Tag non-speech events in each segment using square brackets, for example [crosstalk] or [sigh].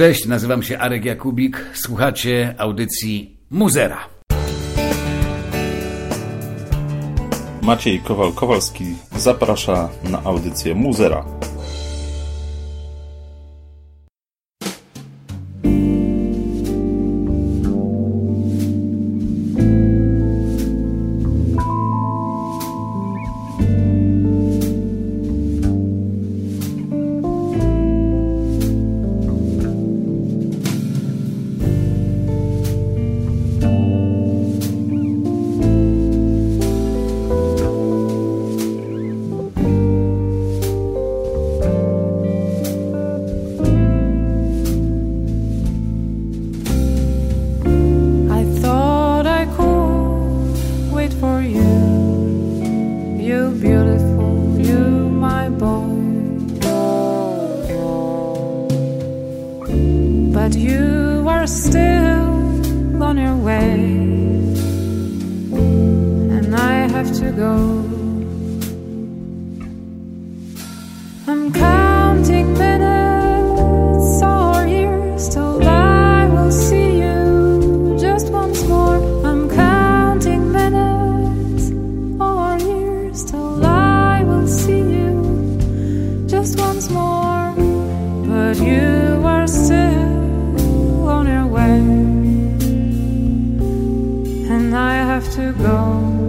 Cześć, nazywam się Arek Jakubik. Słuchacie audycji Muzera. Maciej Kowal-Kowalski zaprasza na audycję Muzera. have to go.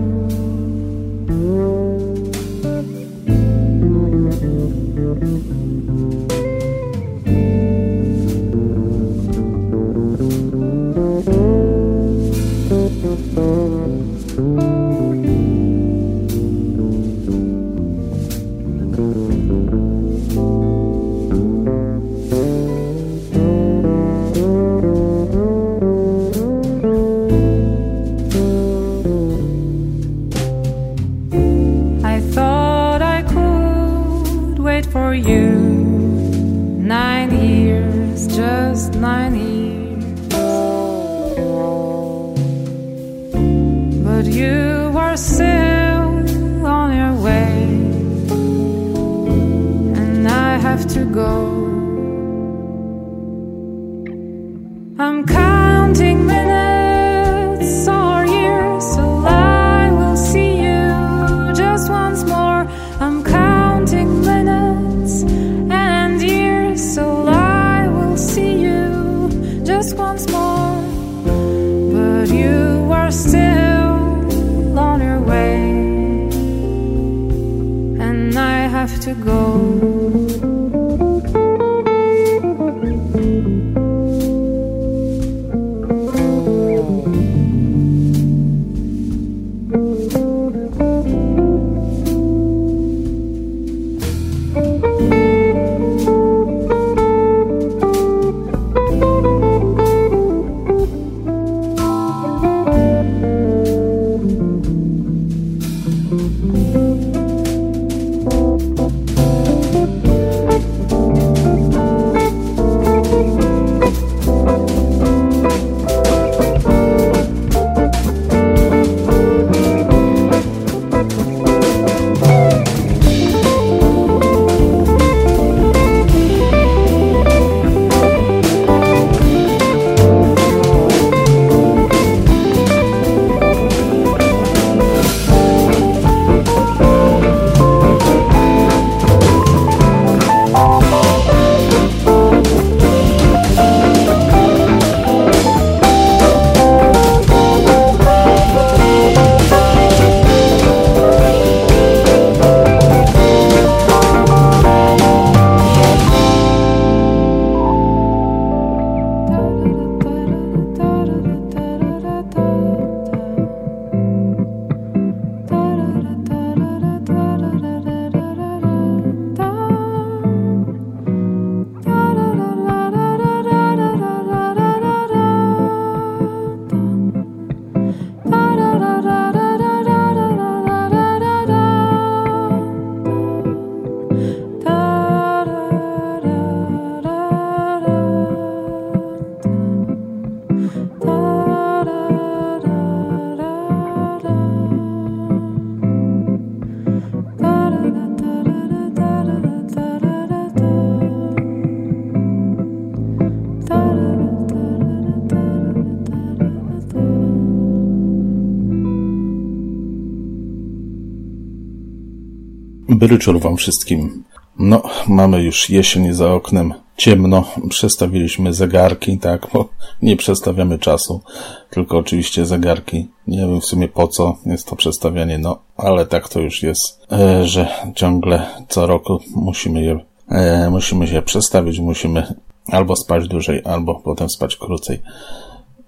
Bryczur wam wszystkim. No, mamy już jesień za oknem, ciemno, przestawiliśmy zegarki, tak, bo nie przestawiamy czasu, tylko oczywiście zegarki. Nie wiem w sumie po co jest to przestawianie, no, ale tak to już jest, e, że ciągle co roku musimy je, e, musimy się przestawić, musimy albo spać dłużej, albo potem spać krócej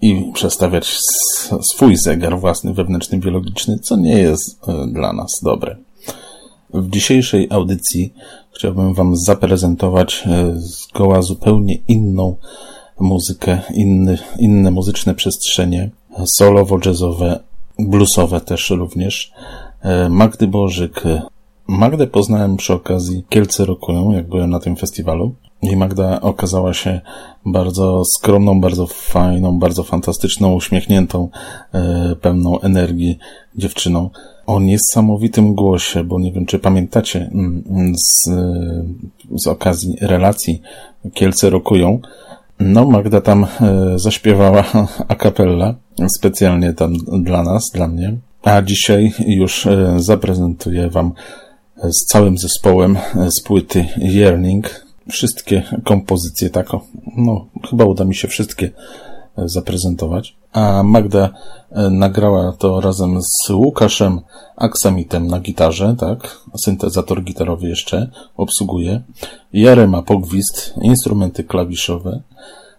i przestawiać swój zegar własny, wewnętrzny, biologiczny, co nie jest e, dla nas dobre. W dzisiejszej audycji chciałbym Wam zaprezentować e, zgoła zupełnie inną muzykę, inny, inne muzyczne przestrzenie, solowo-jazzowe, bluesowe też również. E, Magdy Bożyk. Magdę poznałem przy okazji Kielce Rokują, jak byłem na tym festiwalu. I Magda okazała się bardzo skromną, bardzo fajną, bardzo fantastyczną, uśmiechniętą, e, pełną energii dziewczyną o niesamowitym głosie, bo nie wiem, czy pamiętacie mm, mm, z, z okazji relacji Kielce rokują. No, Magda tam e, zaśpiewała [laughs] a cappella, specjalnie tam dla nas, dla mnie. A dzisiaj już e, zaprezentuję Wam z całym zespołem z płyty Yearning wszystkie kompozycje, tak, no, chyba uda mi się wszystkie zaprezentować. A Magda e, nagrała to razem z Łukaszem Aksamitem na gitarze, tak? Syntezator gitarowy jeszcze obsługuje. Jarema Pogwist, instrumenty klawiszowe.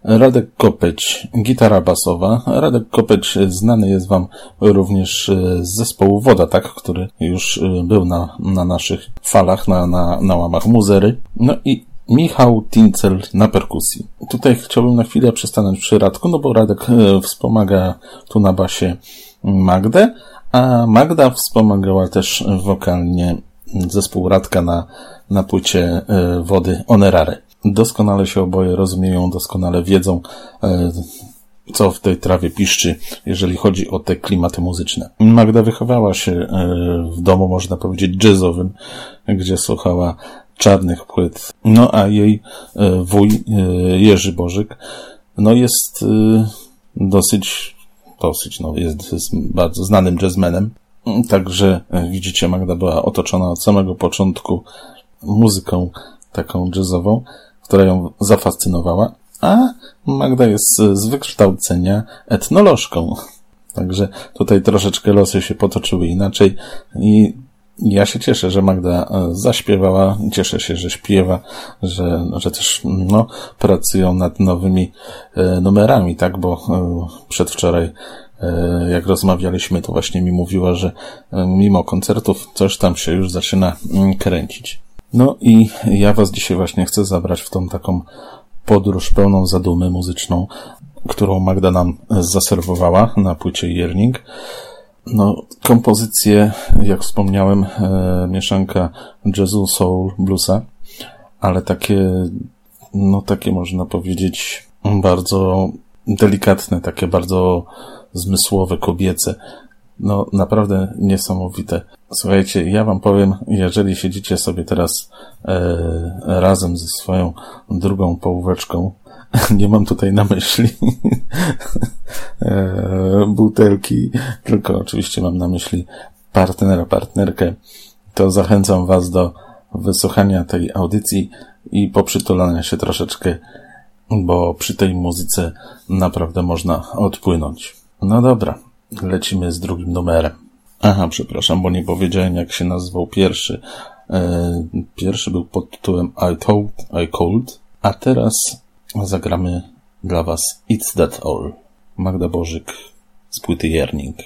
Radek Kopeć, gitara basowa. Radek Kopeć znany jest Wam również e, z zespołu Woda, tak? Który już e, był na, na naszych falach, na, na, na łamach muzery. No i Michał Tincel na perkusji. Tutaj chciałbym na chwilę przystanąć przy Radku, no bo Radek e, wspomaga tu na basie Magdę, a Magda wspomagała też wokalnie zespół Radka na, na płycie e, Wody Onerary. Doskonale się oboje rozumieją, doskonale wiedzą, e, co w tej trawie piszczy, jeżeli chodzi o te klimaty muzyczne. Magda wychowała się w domu, można powiedzieć, jazzowym, gdzie słuchała czarnych płyt. No a jej e, wuj e, Jerzy Bożyk, no jest e, dosyć, dosyć, no jest, bardzo znanym jazzmenem. Także widzicie, Magda była otoczona od samego początku muzyką taką jazzową, która ją zafascynowała, a Magda jest z wykształcenia etnolożką. Także tutaj troszeczkę losy się potoczyły inaczej i ja się cieszę, że Magda e, zaśpiewała, cieszę się, że śpiewa, że, że też no, pracują nad nowymi e, numerami, tak, bo e, przedwczoraj jak rozmawialiśmy, to właśnie mi mówiła, że mimo koncertów coś tam się już zaczyna mm, kręcić. No i ja was dzisiaj właśnie chcę zabrać w tą taką podróż pełną zadumy muzyczną, którą Magda nam zaserwowała na płycie Yearning. No, kompozycje, jak wspomniałem, e, mieszanka jazzu, soul, bluesa, ale takie, no takie można powiedzieć bardzo delikatne, takie bardzo zmysłowe, kobiece. No, naprawdę niesamowite. Słuchajcie, ja wam powiem, jeżeli siedzicie sobie teraz e, razem ze swoją drugą połóweczką, [laughs] nie mam tutaj na myśli [laughs] e, butelki, tylko oczywiście mam na myśli partnera, partnerkę, to zachęcam Was do wysłuchania tej audycji i poprzytulania się troszeczkę, bo przy tej muzyce naprawdę można odpłynąć. No dobra, lecimy z drugim numerem. Aha, przepraszam, bo nie powiedziałem jak się nazywał pierwszy. E, pierwszy był pod tytułem I Told, I Cold, a teraz zagramy dla Was It's That All. Magda Bożyk z płyty Jerning.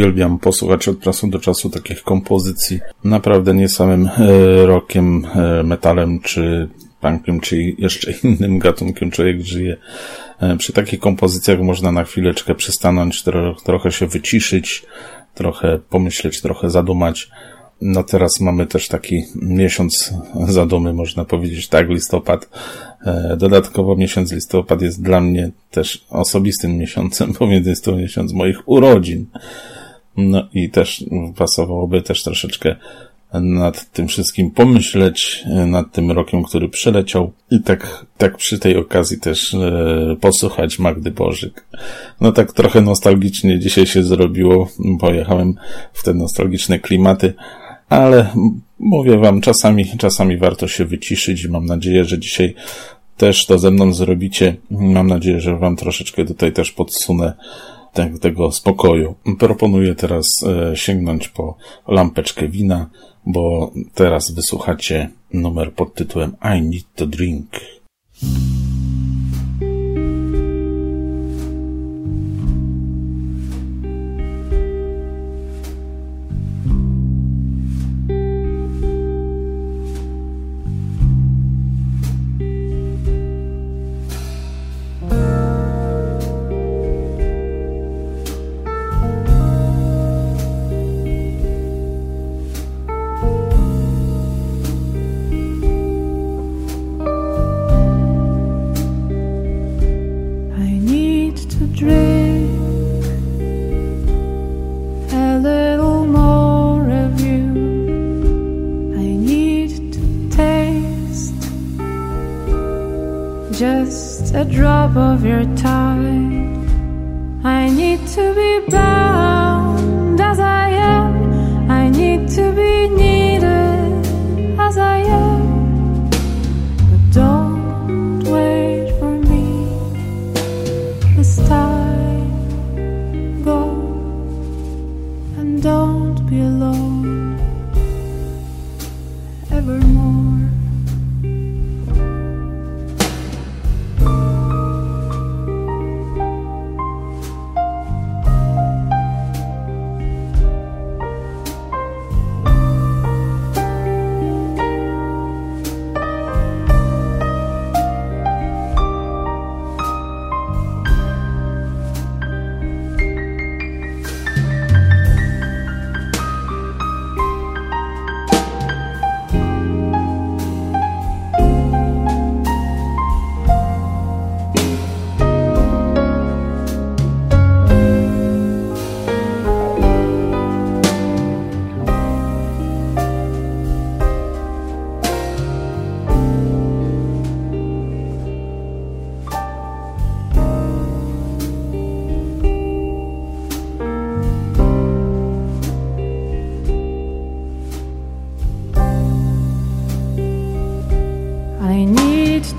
Uwielbiam posłuchać od czasu do czasu takich kompozycji. Naprawdę nie samym e, rockiem, e, metalem czy punkiem, czy jeszcze [laughs] innym gatunkiem człowiek żyje. E, przy takich kompozycjach można na chwileczkę przystanąć, tro, trochę się wyciszyć, trochę pomyśleć, trochę zadumać. No teraz mamy też taki miesiąc zadumy, można powiedzieć, tak, listopad. E, Dodatkowo miesiąc listopad jest dla mnie też osobistym miesiącem, [laughs] pomiędzy jest to miesiąc moich urodzin. No i też pasowałoby też troszeczkę nad tym wszystkim pomyśleć, nad tym rokiem, który przeleciał i tak, tak przy tej okazji też e, posłuchać Magdy Bożyk. No tak trochę nostalgicznie dzisiaj się zrobiło, pojechałem w te nostalgiczne klimaty, ale mówię wam, czasami, czasami warto się wyciszyć i mam nadzieję, że dzisiaj też to ze mną zrobicie. Mam nadzieję, że wam troszeczkę tutaj też podsunę te, tego spokoju. Proponuję teraz e, sięgnąć po lampeczkę wina, bo teraz wysłuchacie numer pod tytułem I Need to Drink. Just a drop of your time. I need to be bound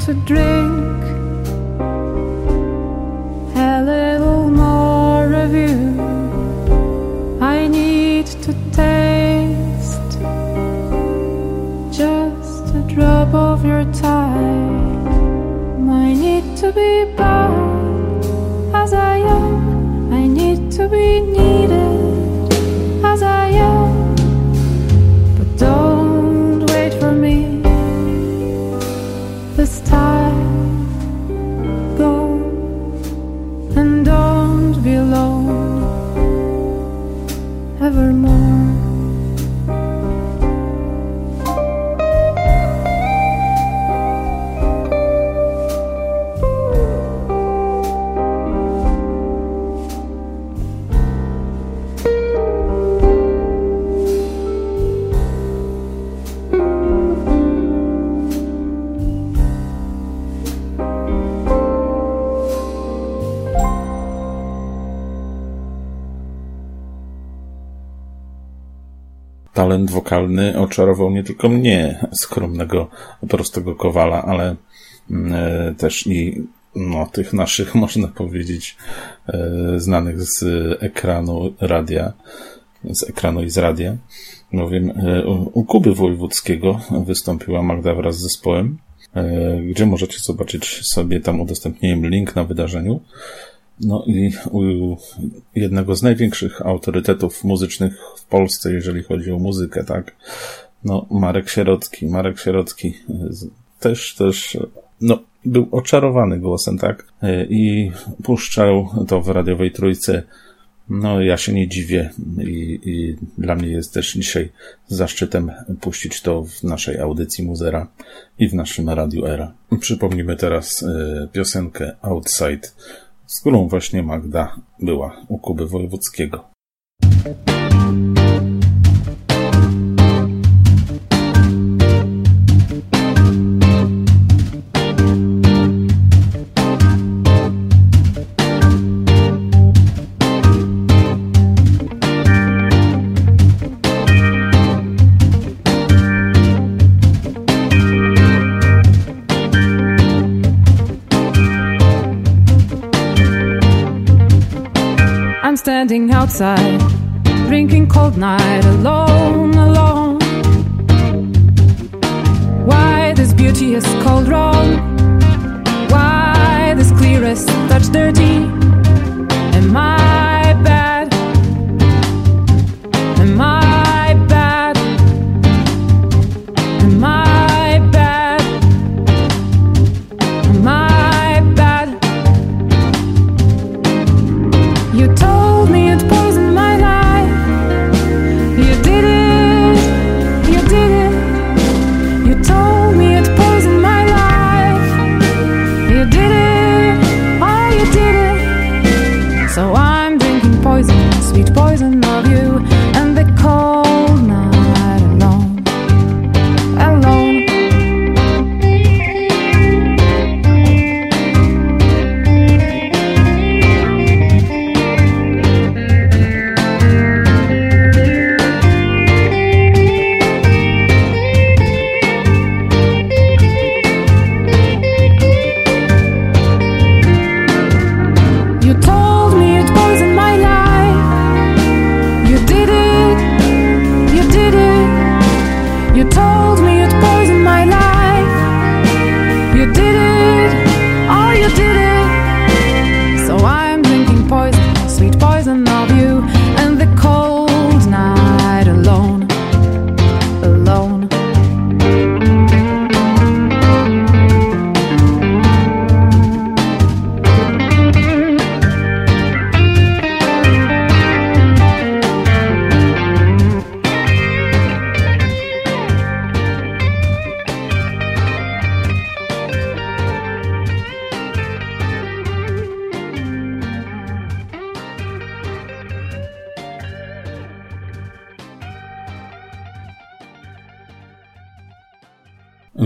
to drink wokalny oczarował nie tylko mnie, skromnego, prostego kowala, ale mm, e, też i no, tych naszych, [laughs] można powiedzieć, e, znanych z ekranu radia, z ekranu i z radia. Bowiem e, u Kuby Wojewódzkiego wystąpiła Magda wraz z zespołem, gdzie możecie zobaczyć sobie, tam udostępniłem link na wydarzeniu. No i u jednego z największych autorytetów muzycznych w Polsce, jeżeli chodzi o muzykę, tak? No, Marek Sierocki. Marek Sierocki z- też, też, no, był oczarowany głosem, tak? E, I puszczał to w radiowej trójce. No, ja się nie dziwię i, i dla mnie jest też dzisiaj zaszczytem puścić to w naszej audycji Muzera i w naszym Radiu Era. Przypomnimy teraz e, piosenkę Outside, z którą właśnie Magda była u Kuby Wojewódzkiego. Outside, drinking cold night, alone, alone. Why this beauty is called wrong? Why this clearest touch dirty?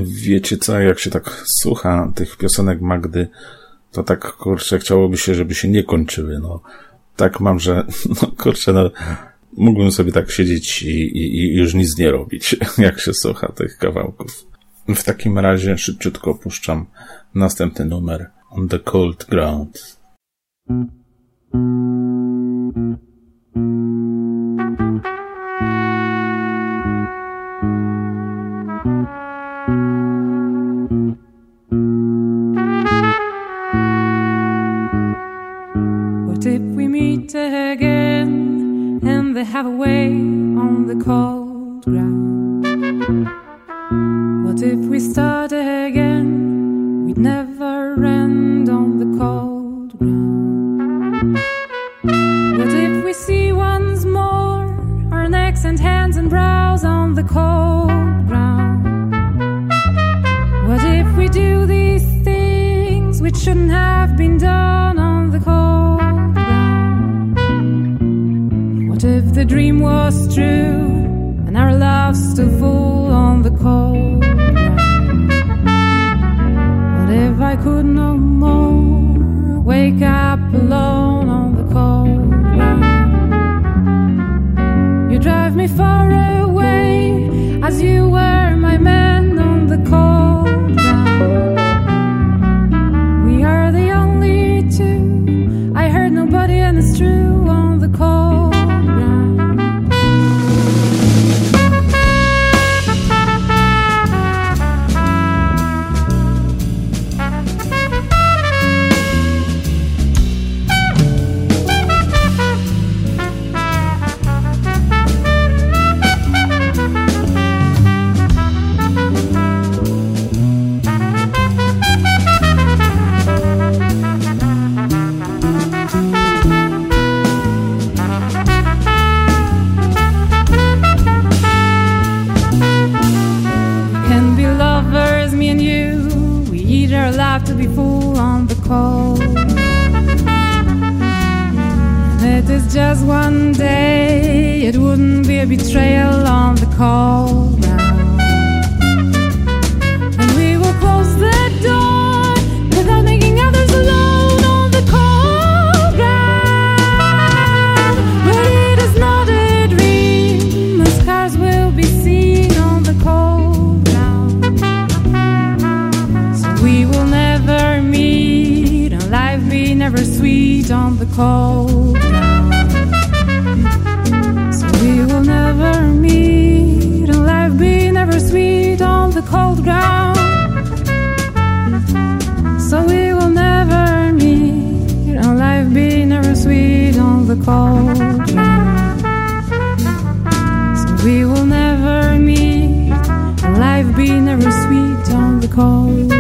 Wiecie co, jak się tak słucha tych piosenek Magdy, to tak kurczę, chciałoby się, żeby się nie kończyły. No, tak mam, że [laughs] no, kurczę, no, mógłbym sobie tak siedzieć i, i, i już nic nie robić, [laughs] jak się słucha tych kawałków. W takim razie szybciutko opuszczam następny numer On the Cold Ground. the cauldron. So we will never meet. Life be never sweet on the cauldron.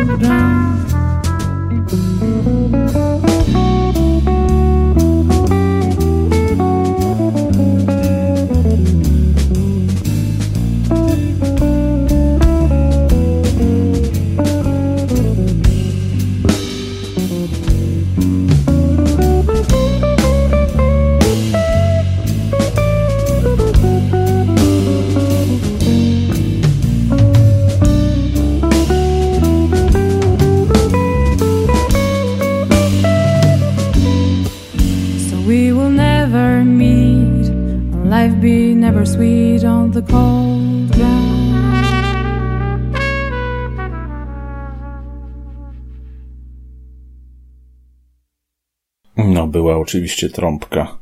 Oczywiście trąbka.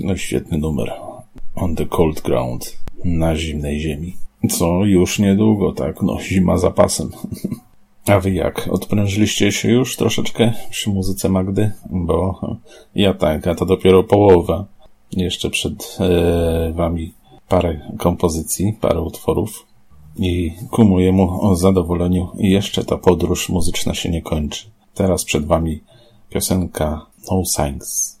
No, świetny numer. On the Cold Ground. Na zimnej ziemi. Co już niedługo, tak? No, zima za pasem. [laughs] A wy jak? Odprężyliście się już troszeczkę przy muzyce Magdy? Bo ja tak, a to dopiero połowa. Jeszcze przed e, wami parę kompozycji, parę utworów. I ku mojemu zadowoleniu jeszcze ta podróż muzyczna się nie kończy. Teraz przed wami piosenka No Signs.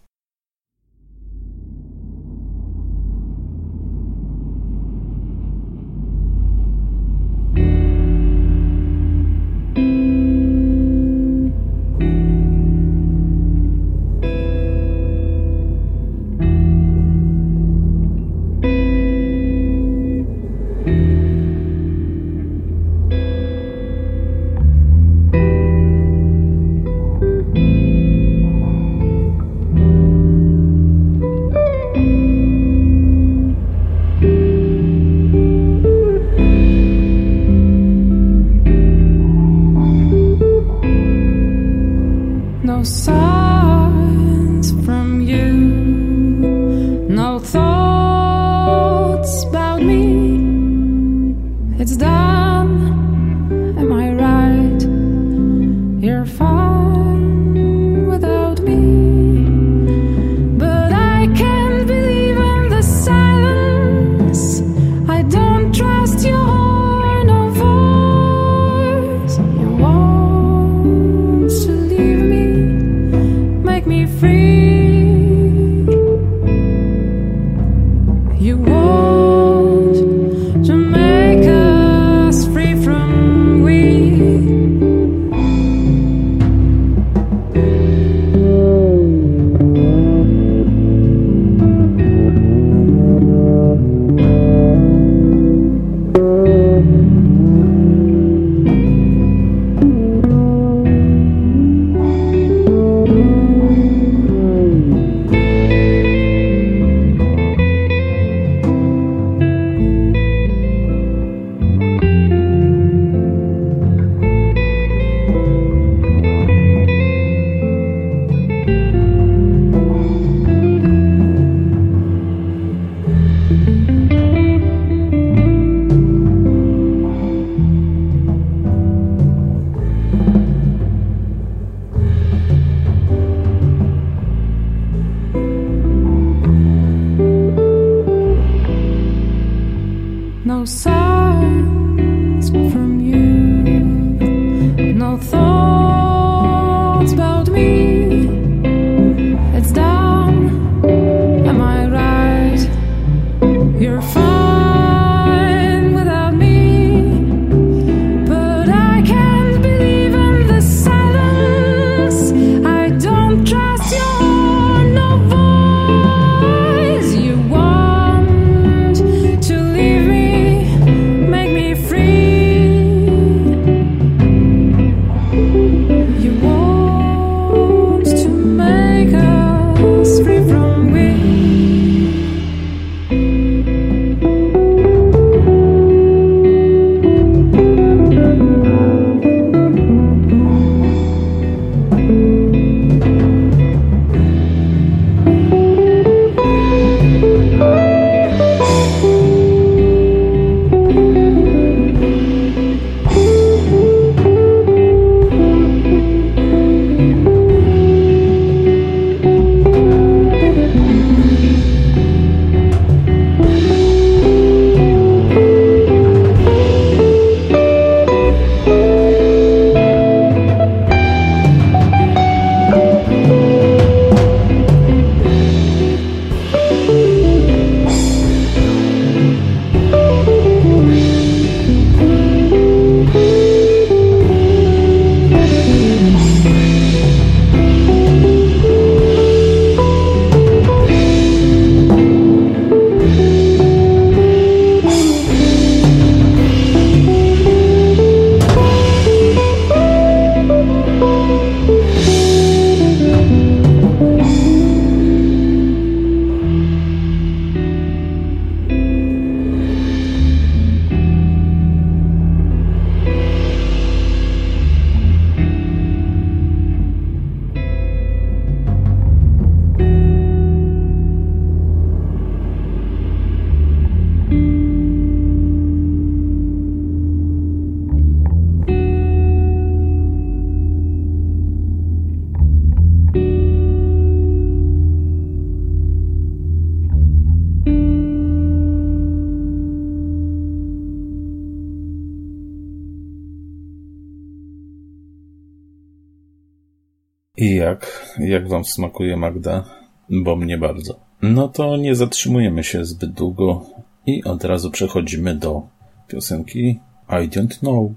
I jak? Jak wam smakuje Magda? Bo mnie bardzo. No to nie zatrzymujemy się zbyt długo i od razu przechodzimy do piosenki I Don't Know.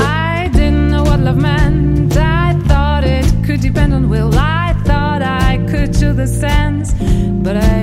I didn't know what love meant. I thought it could depend on will. I thought I could do the sense, but I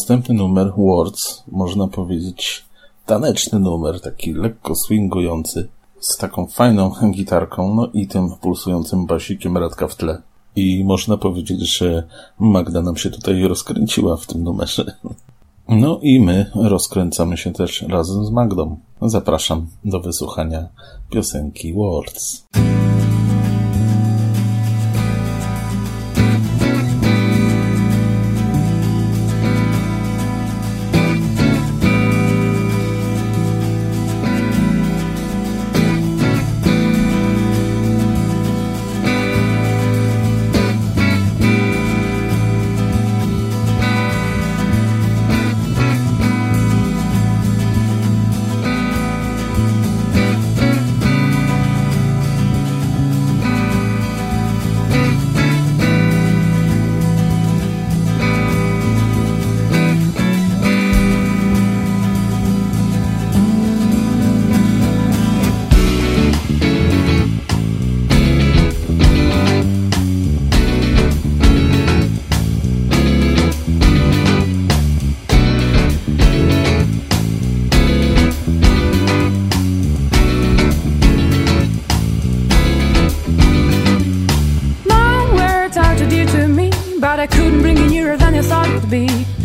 następny numer, Words, można powiedzieć taneczny numer, taki lekko swingujący, z taką fajną [laughs] gitarką, no i tym pulsującym basikiem Radka w tle. I można powiedzieć, że Magda nam się tutaj rozkręciła w tym numerze. [laughs] No i my rozkręcamy się też razem z Magdą. Zapraszam do wysłuchania piosenki Words. be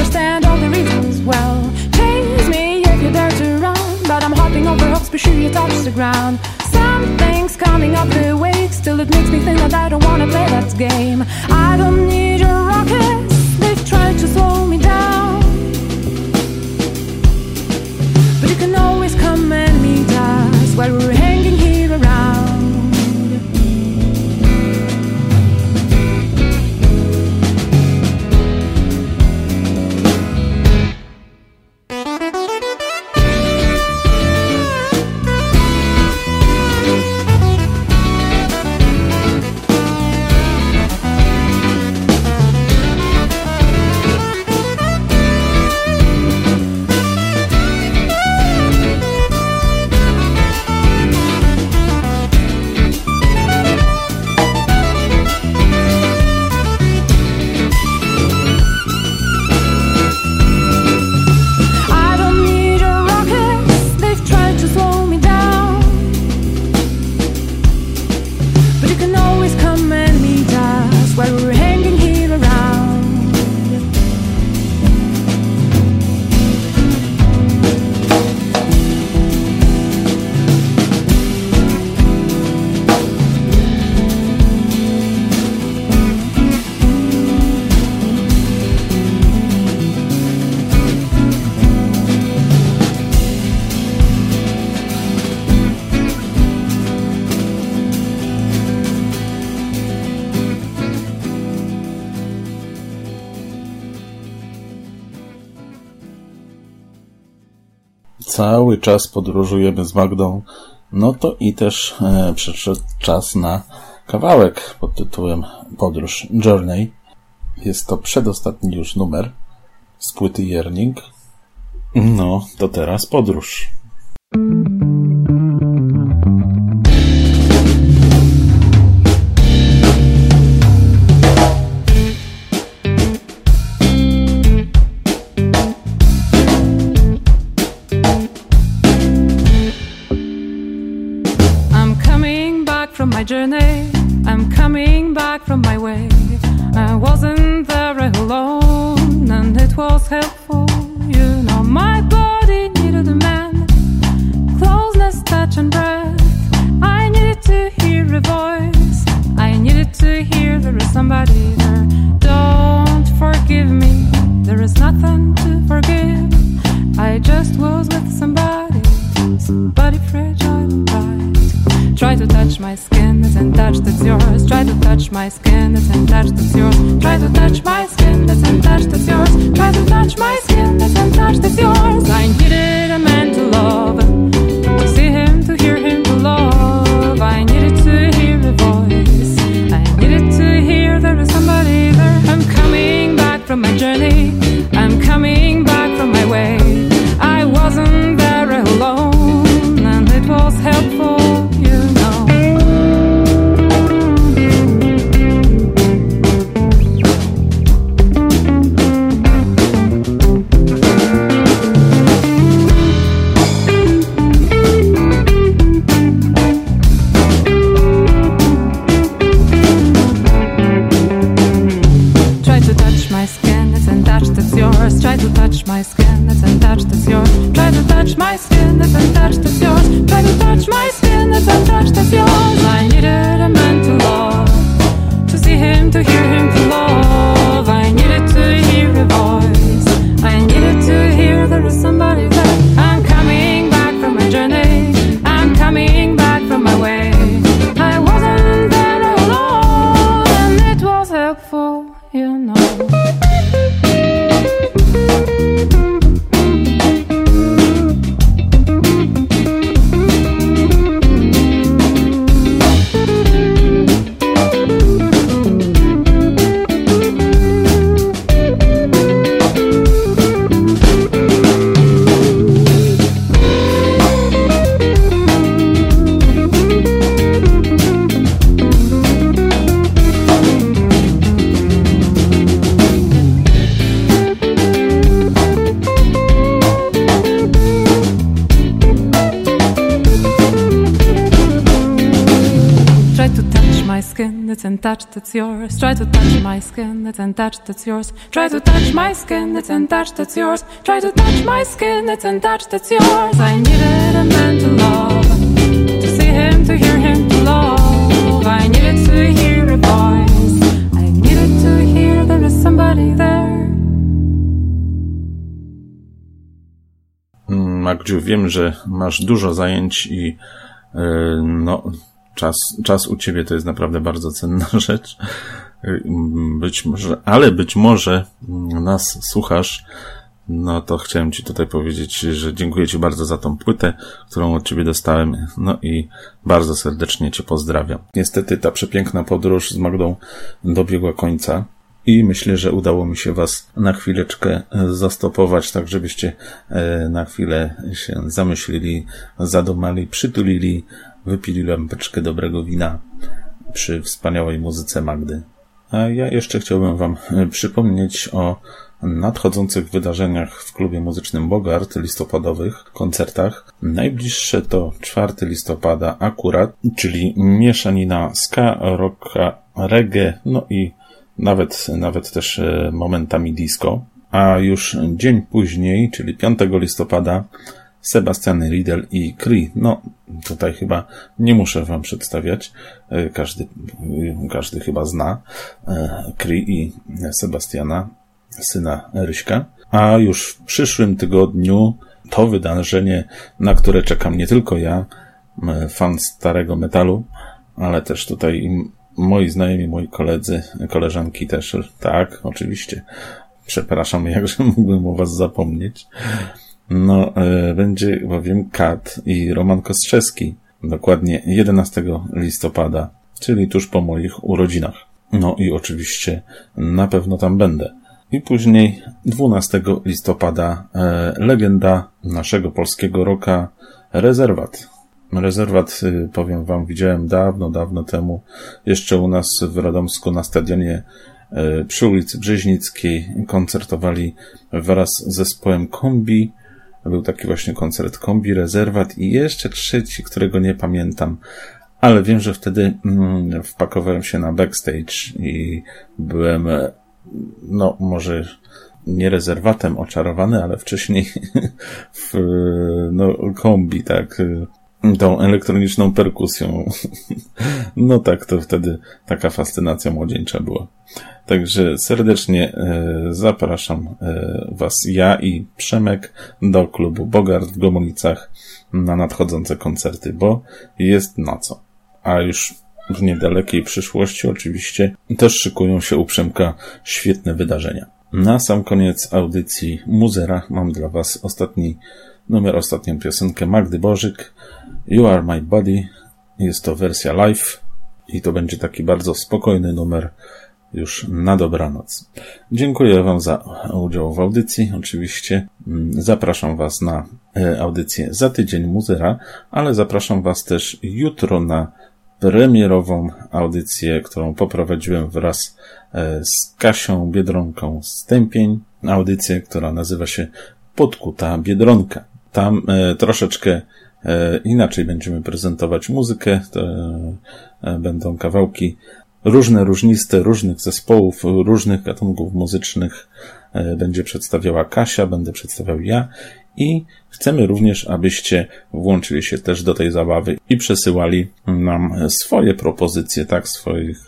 understand all the reasons well. Chase me if you dare to run, but I'm hopping over hopes, be sure you touch the ground. Something's coming up the wake, still it makes me think that I don't wanna play that game. I don't need your rockets, they've tried to slow me down. But you can always come and meet us while we're here Cały czas podróżujemy z Magdą, no to i też e, przyszedł czas na kawałek pod tytułem Podróż Journey. Jest to przedostatni już numer z płyty Yearning. No, to teraz podróż. Helpful. You know, my body needed a man, closeness, touch, and breath. I needed to hear a voice. I needed to hear there is somebody there. Don't forgive me, there is nothing to forgive. I just was with somebody, somebody fragile and bright. Try to touch my skin, and touch that's yours. Try to touch my skin, and touch that's yours. Try to touch my skin, that's touch that's yours. Try to touch my skin, that's and touch that's yours. I needed a that's untouched, that's yours. Try to touch my skin that's that's yours. Try to touch my skin that's that's yours. Try to touch my skin that's untouched, that's yours. I needed a man to love, to see him, to hear him, to love. I needed to hear a voice. I needed to hear there is somebody there. Magdziu, wiem, że masz dużo zajęć i yy, no, czas, czas u ciebie to jest naprawdę bardzo cenna [laughs] rzecz. Być może, ale być może nas słuchasz, no to chciałem Ci tutaj powiedzieć, że dziękuję Ci bardzo za tą płytę, którą od Ciebie dostałem, no i bardzo serdecznie Cię pozdrawiam. Niestety ta przepiękna podróż z Magdą dobiegła końca i myślę, że udało mi się Was na chwileczkę zastopować, tak żebyście e, na chwilę się zamyślili, zadomali, przytulili, wypili lampeczkę dobrego wina przy wspaniałej muzyce Magdy. A ja jeszcze chciałbym Wam [laughs] przypomnieć o nadchodzących wydarzeniach w klubie muzycznym Bogart, listopadowych koncertach. Najbliższe to 4 listopada akurat, czyli mieszanina ska, rocka, reggae, no i nawet, nawet też e, momentami disco. A już dzień później, czyli 5 listopada, Sebastian Riedel i Cree. No, tutaj chyba nie muszę wam przedstawiać. E, każdy, każdy chyba zna Cree i Sebastiana, syna Ryśka. A już w przyszłym tygodniu to wydarzenie, na które czekam nie tylko ja, fan starego metalu, ale też tutaj moi znajomi, moi koledzy, koleżanki też. Tak, oczywiście. Przepraszam, [laughs] jakże mógłbym o was zapomnieć. No, e, będzie bowiem Kat i Roman Kostrzewski. Dokładnie 11 listopada, czyli tuż po moich urodzinach. No i oczywiście na pewno tam będę. I później 12 listopada e, legenda naszego polskiego roka Rezerwat. Rezerwat, y, powiem wam, widziałem dawno, dawno temu, jeszcze u nas w Radomsku na stadionie y, przy ulicy Brzeźnickiej koncertowali wraz z zespołem Kombi. Był taki właśnie koncert Kombi, Rezerwat i jeszcze trzeci, którego nie pamiętam, ale wiem, że wtedy mm, wpakowałem się na backstage i byłem, no może nie rezerwatem oczarowany, ale wcześniej [laughs] w no, kombi, tak, tą elektroniczną perkusją. [laughs] No tak, to wtedy taka fascynacja młodzieńcza była. Także serdecznie e, zapraszam e, Was, ja i Przemek, do klubu Bogart w Gomulicach na nadchodzące koncerty, bo jest na co. A już w niedalekiej przyszłości oczywiście też szykują się u Przemka świetne wydarzenia. Na sam koniec audycji Muzera mam dla Was ostatni numer, ostatnią piosenkę Magdy Bożyk, You Are My Body. Jest to wersja live i to będzie taki bardzo spokojny numer już na dobranoc. Dziękuję Wam za udział w audycji. Oczywiście mm, zapraszam Was na e, audycję za tydzień Muzera, ale zapraszam Was też jutro na premierową audycję, którą poprowadziłem wraz e, z Kasią Biedronką Stępień. Audycję, która nazywa się Podkuta Biedronka. Tam e, troszeczkę inaczej będziemy prezentować muzykę. E, będą kawałki różne, różniste, różnych zespołów, różnych gatunków muzycznych e, będzie przedstawiała Kasia, będę przedstawiał ja i chcemy również, abyście włączyli się też do tej zabawy i przesyłali nam swoje propozycje, tak, swoich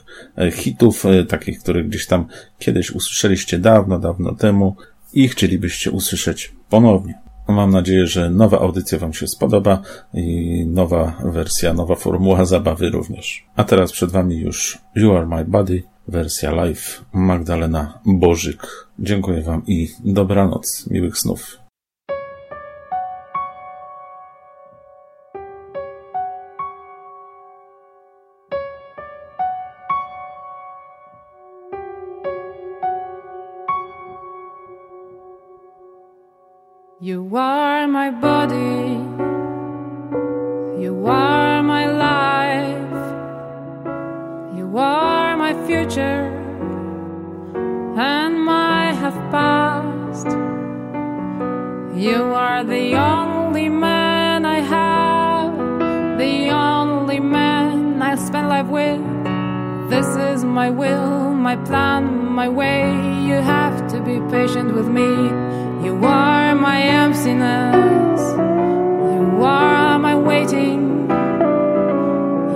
hitów, takich, które gdzieś tam kiedyś usłyszeliście dawno, dawno temu i chcielibyście usłyszeć ponownie. Mam nadzieję, że nowa audycja Wam się spodoba i nowa wersja, nowa formuła zabawy również. A teraz przed Wami już You Are My Body, wersja live Magdalena Bożyk. Dziękuję Wam i dobranoc, miłych snów. You are my body, you are my life, you are my future, and my half past. You are the only man I have, the only man I'll spend life with. This is my will, my plan, my way. You have to be patient with me. You are my emptiness. You are my waiting.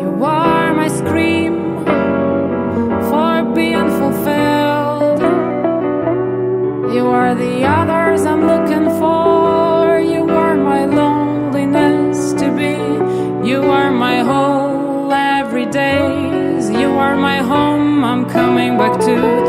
You are my scream for being fulfilled. You are the others I'm looking for. You are my loneliness to be. You are my whole every day. You are my home I'm coming back to.